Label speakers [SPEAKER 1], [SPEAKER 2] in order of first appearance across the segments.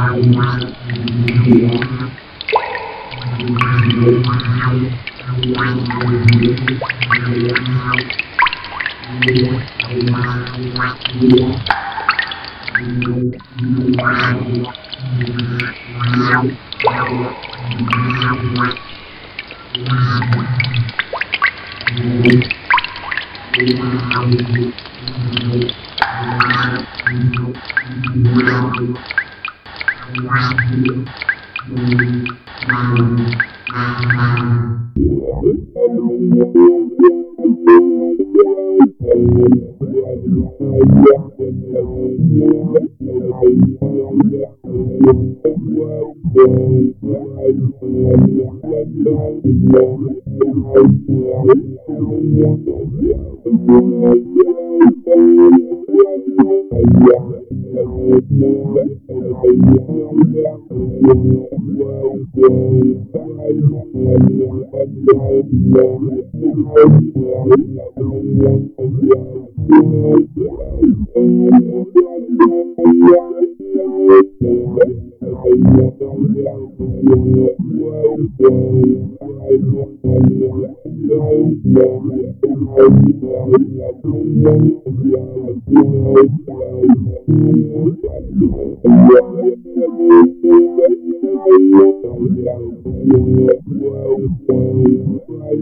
[SPEAKER 1] Thank you.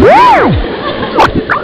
[SPEAKER 1] Woo!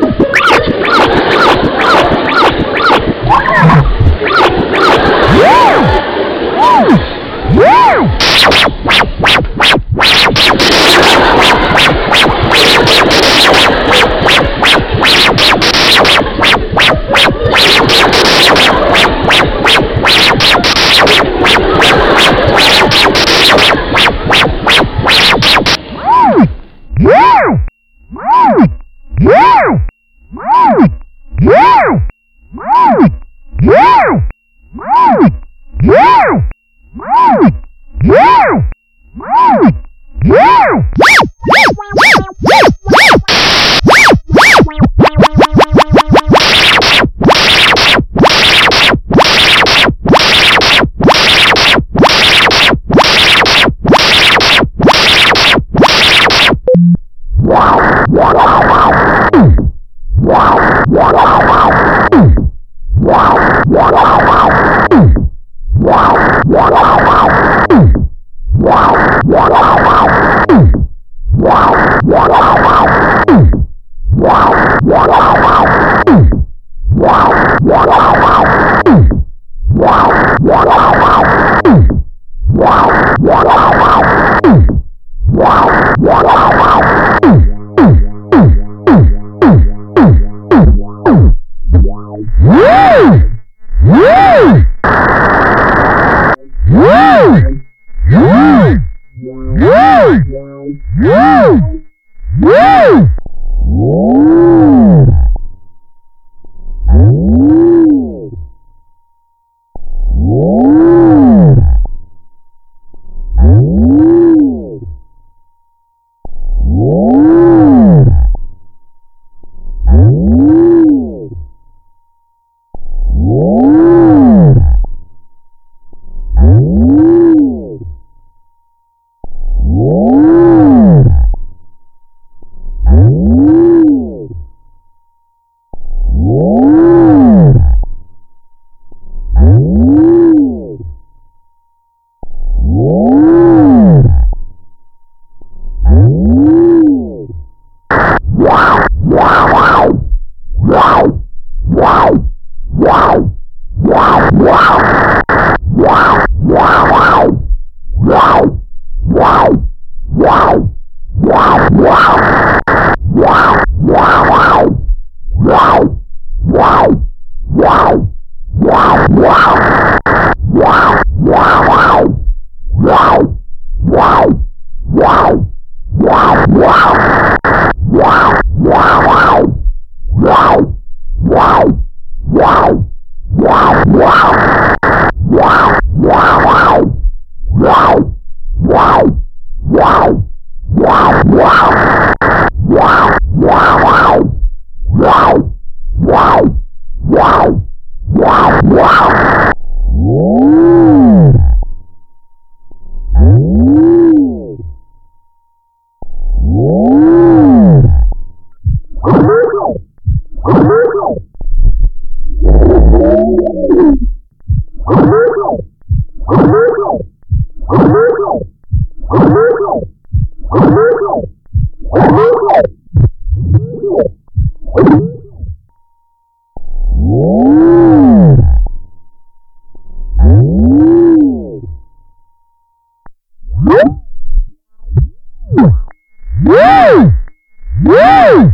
[SPEAKER 1] Woo!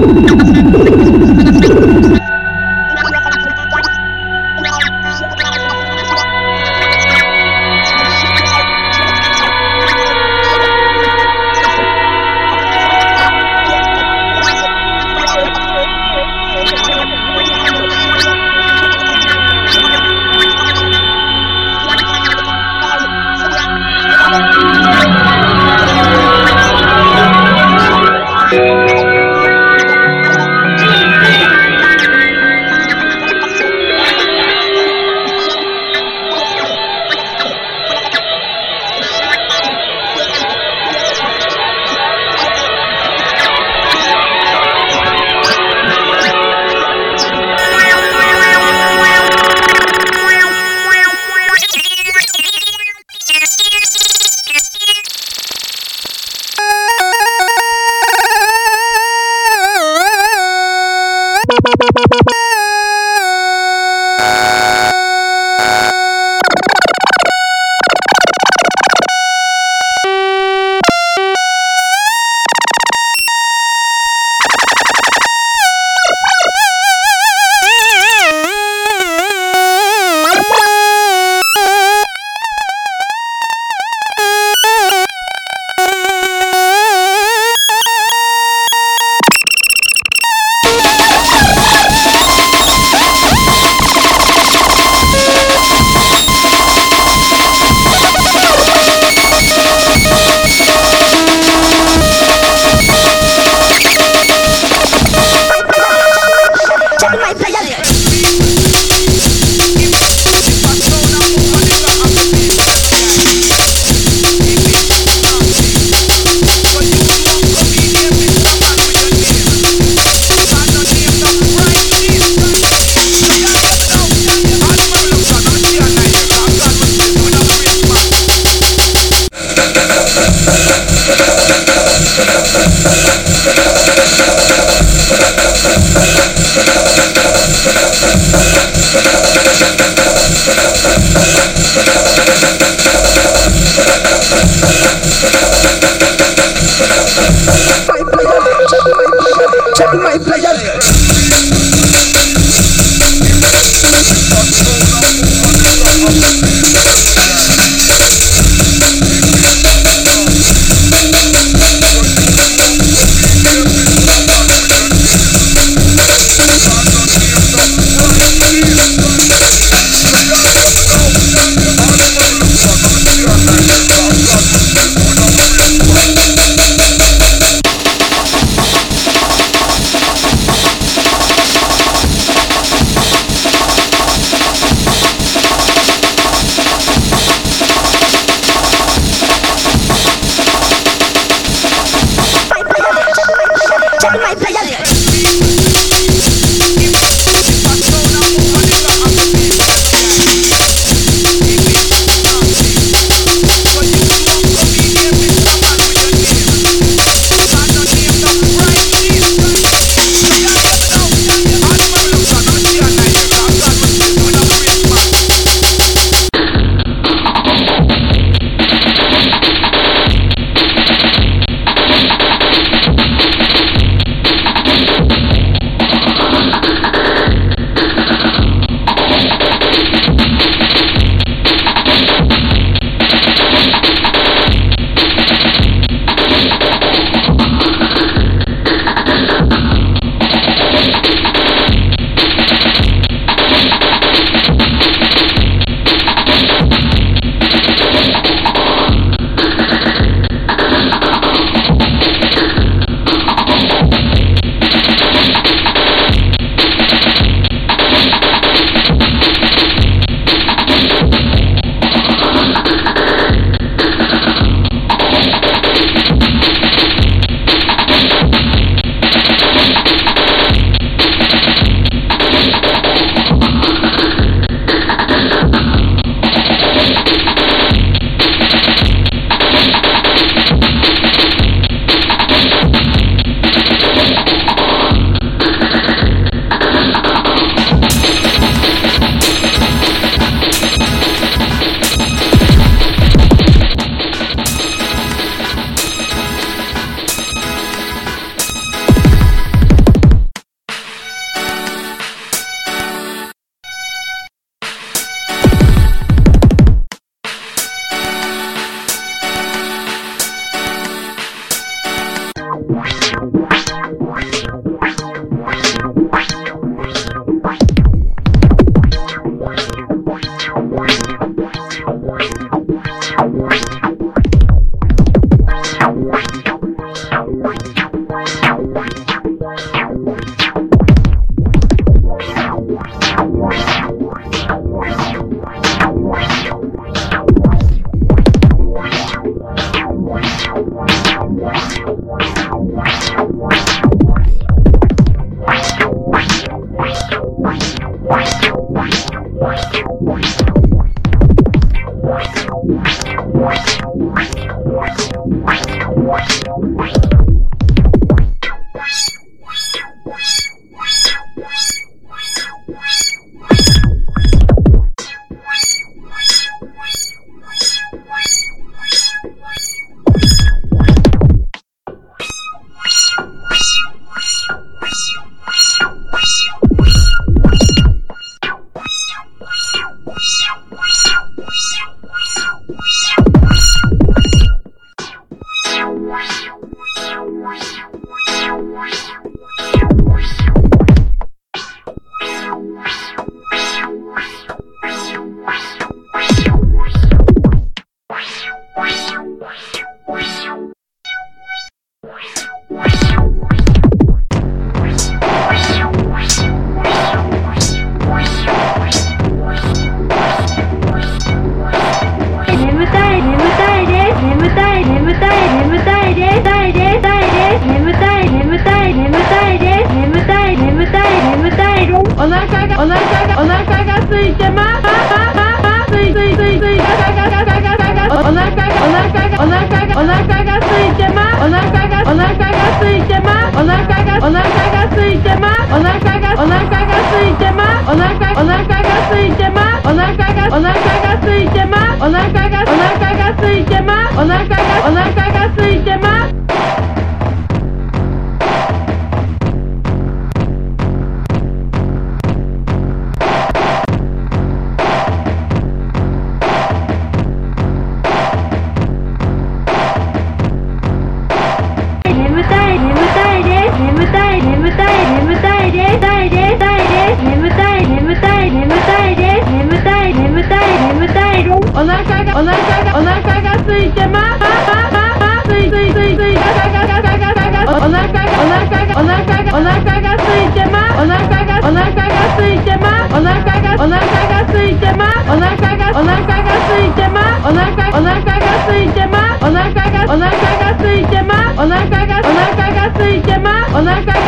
[SPEAKER 1] お腹お腹が空いてます。お腹がお腹が空いてます。お腹がお腹が空いてます。お腹